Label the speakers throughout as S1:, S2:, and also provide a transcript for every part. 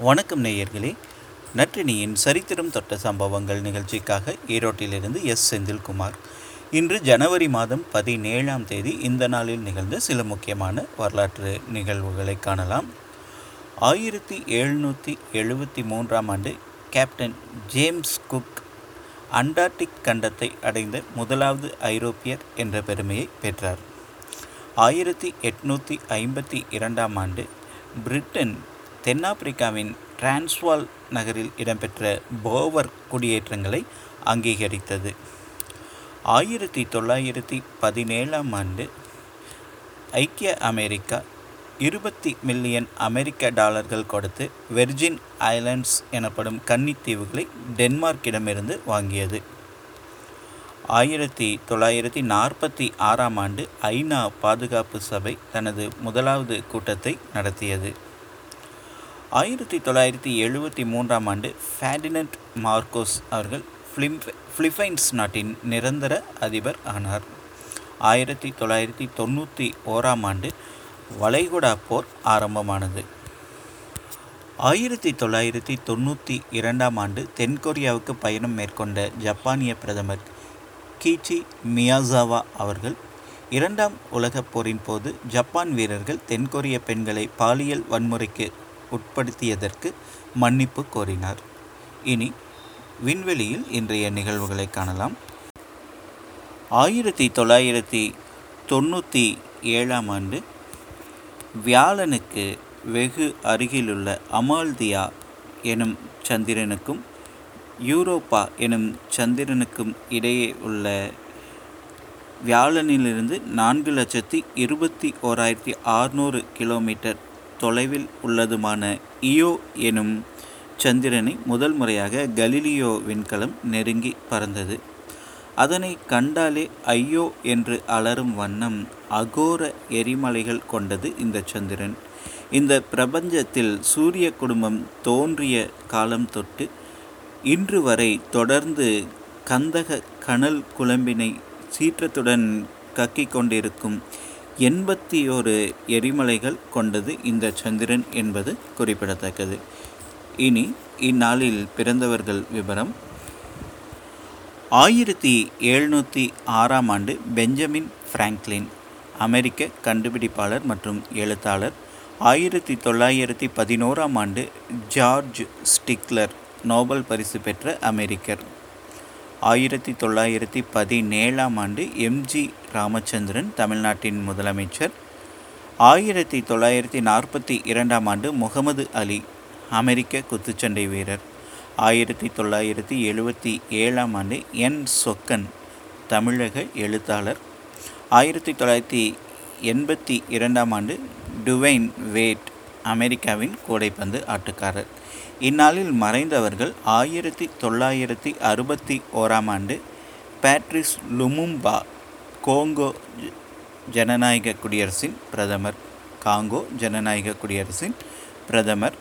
S1: வணக்கம் நேயர்களே. நற்றினியின் சரித்திரம் தொட்ட சம்பவங்கள் நிகழ்ச்சிக்காக ஈரோட்டிலிருந்து எஸ். செந்தில்குமார். இன்று ஜனவரி மாதம் பதினேழாம் தேதி இந்த நாளில் நிகழ்ந்த சில முக்கியமான வரலாற்று நிகழ்வுகளை காணலாம். ஆயிரத்தி எழுநூற்றி எழுபத்தி மூன்றாம் ஆண்டு கேப்டன் ஜேம்ஸ் குக் அண்டார்டிக் கண்டத்தை அடைந்த முதலாவது ஐரோப்பியர் என்ற பெருமையை பெற்றார். ஆயிரத்தி எட்நூற்றி ஐம்பத்தி இரண்டாம் ஆண்டு பிரிட்டன் தென்னாப்பிரிக்காவின் டிரான்ஸ்வால் நகரில் இடம்பெற்ற போவர் குடியேற்றங்களை அங்கீகரித்தது. ஆயிரத்தி தொள்ளாயிரத்தி பதினேழாம் ஆண்டு ஐக்கிய அமெரிக்கா இருபத்தி மில்லியன் அமெரிக்க டாலர்கள் கொடுத்து வெர்ஜின் ஐலண்ட்ஸ் எனப்படும் கன்னித்தீவுகளை டென்மார்க்கிடமிருந்து வாங்கியது. ஆயிரத்தி தொள்ளாயிரத்தி நாற்பத்தி ஆறாம் ஆண்டு ஐநா பாதுகாப்பு சபை தனது முதலாவது கூட்டத்தை நடத்தியது. ஆயிரத்தி தொள்ளாயிரத்தி எழுபத்தி மூன்றாம் ஆண்டு ஃபேடினட் மார்க்கோஸ் அவர்கள் ஃபிலிம் ஃபிலிப்பைன்ஸ் நாட்டின் நிரந்தர அதிபர் ஆனார். ஆயிரத்தி தொள்ளாயிரத்தி தொண்ணூற்றி ஓராம் ஆண்டு வளைகுடா போர் ஆரம்பமானது. ஆயிரத்தி தொள்ளாயிரத்தி தொண்ணூற்றி இரண்டாம் ஆண்டு தென்கொரியாவுக்கு பயணம் மேற்கொண்ட ஜப்பானிய பிரதமர் கீச்சி மியாசாவா அவர்கள் இரண்டாம் உலகப் போரின் போது ஜப்பான் வீரர்கள் தென்கொரிய பெண்களை பாலியல் வன்முறைக்கு உட்படுத்தியதற்கு மன்னிப்பு கோரினார். இனி விண்வெளியில் இன்றைய நிகழ்வுகளை காணலாம். ஆயிரத்தி தொள்ளாயிரத்தி தொண்ணூற்றி ஏழாம் ஆண்டு வியாழனுக்கு வெகு அருகிலுள்ள அமால்தியா எனும் சந்திரனுக்கும் யூரோப்பா எனும் சந்திரனுக்கும் இடையே உள்ள வியாழனிலிருந்து நான்கு லட்சத்தி இருபத்தி ஓராயிரத்தி ஆறுநூறு கிலோமீட்டர் தொலைவில் உள்ளதுமான இயோ எனும் சந்திரனை முதல் முறையாக கலிலியோ விண்கலம் நெருங்கி பறந்தது. அதனை கண்டாலே ஐயோ என்று அலரும் வண்ணம் அகோர எரிமலைகள் கொண்டது இந்த சந்திரன். இந்த பிரபஞ்சத்தில் சூரிய குடும்பம் தோன்றிய காலம் தொட்டு இன்று வரை தொடர்ந்து கந்தக கனல் குழம்பினை சீற்றத்துடன் கக்கிக் கொண்டிருக்கும் எண்பத்தி ஒரு எரிமலைகள் கொண்டது இந்த சந்திரன் என்பது குறிப்பிடத்தக்கது. இனி இந்நாளில் பிறந்தவர்கள் விவரம் ஆயிரத்தி எழுநூற்றி ஆறாம் ஆண்டு பெஞ்சமின் ஃப்ராங்க்லின் அமெரிக்க கண்டுபிடிப்பாளர் மற்றும் எழுத்தாளர். ஆயிரத்தி தொள்ளாயிரத்தி பதினோராம் ஆண்டு ஜார்ஜ் ஸ்டிக்லர் நோபல் பரிசு பெற்ற அமெரிக்கர். ஆயிரத்தி தொள்ளாயிரத்தி பதினேழாம் ஆண்டு எம்ஜி ராமச்சந்திரன் தமிழ்நாட்டின் முதலமைச்சர். ஆயிரத்தி தொள்ளாயிரத்தி நாற்பத்தி இரண்டாம் ஆண்டு முகமது அலி அமெரிக்க குத்துச்சண்டை வீரர். ஆயிரத்தி தொள்ளாயிரத்தி எழுபத்தி ஏழாம் ஆண்டு என் சொக்கன் தமிழக எழுத்தாளர். ஆயிரத்தி தொள்ளாயிரத்தி எண்பத்தி இரண்டாம் ஆண்டு டுவைன் வேட் அமெரிக்காவின் கூடைப்பந்து ஆட்டுக்காரர். இந்நாளில் மறைந்தவர்கள் ஆயிரத்தி தொள்ளாயிரத்தி அறுபத்தி ஓராம் ஆண்டு பேட்ரிஸ் லுமும்பா கோங்கோ ஜனநாயக குடியரசின் பிரதமர் காங்கோ ஜனநாயக குடியரசின் பிரதமர்.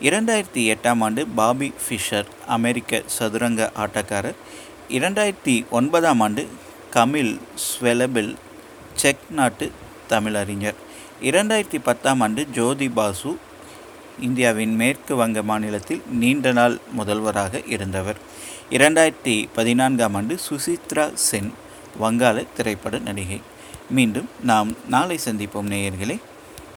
S1: இரண்டாயிரத்தி எட்டாம் ஆண்டு பாபி ஃபிஷர் அமெரிக்க சதுரங்க ஆட்டக்காரர். இரண்டாயிரத்தி ஒன்பதாம் ஆண்டு கமில் ஸ்வெலபில் செக் நாட்டு தமிழறிஞர். இரண்டாயிரத்தி பத்தாம் ஆண்டு ஜோதி பாசு இந்தியாவின் மேற்கு வங்க மாநிலத்தில் நீண்ட நாள் முதல்வராக இருந்தவர். இரண்டாயிரத்தி பதினான்காம் ஆண்டு சுசித்ரா சென் வங்காள திரைப்பட நடிகை. மீண்டும் நாம் நாளை சந்திப்போம் நேயர்களே.